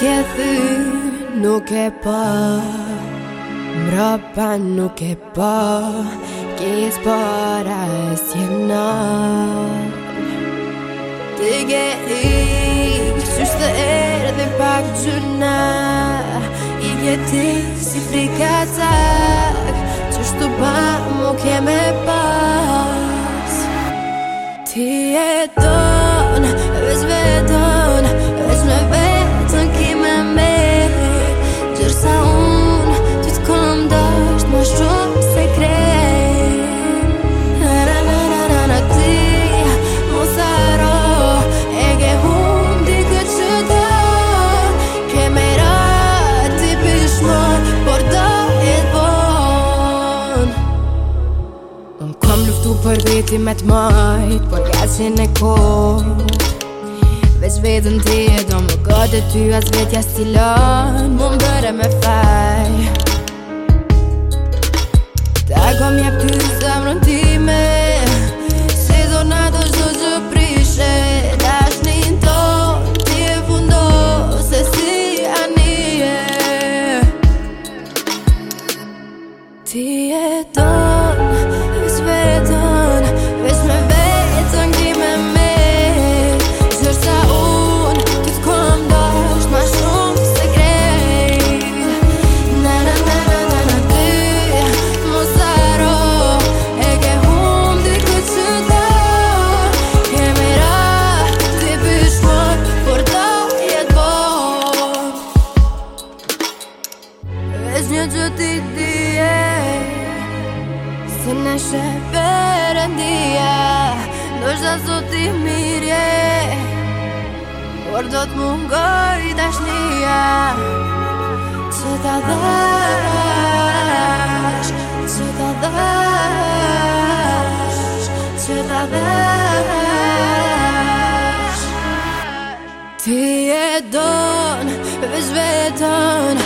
ke thyr nuk e pa Mrapa nuk e po. pa po. Kis para e si na Ti ke ik Qysh të erë dhe pak gjuna I ke ti si frika cak Qysh të pa mu ke me pas Ti e ton Vez veton ti me të majt Por gasin e kohë Vesh vedën ti e do më godë ty As vetja stilon Më më bërë me faj Ta kom jep ty sa më në Se do në do zhë Da është në Ti e fundo Se si Ti e do është një gjëti t'i dhije Se në shë përëndia Në është dhe zot i mirje Por do t'mungoj t'a shnija Që t'a dhe Ti e donë, veç vetën,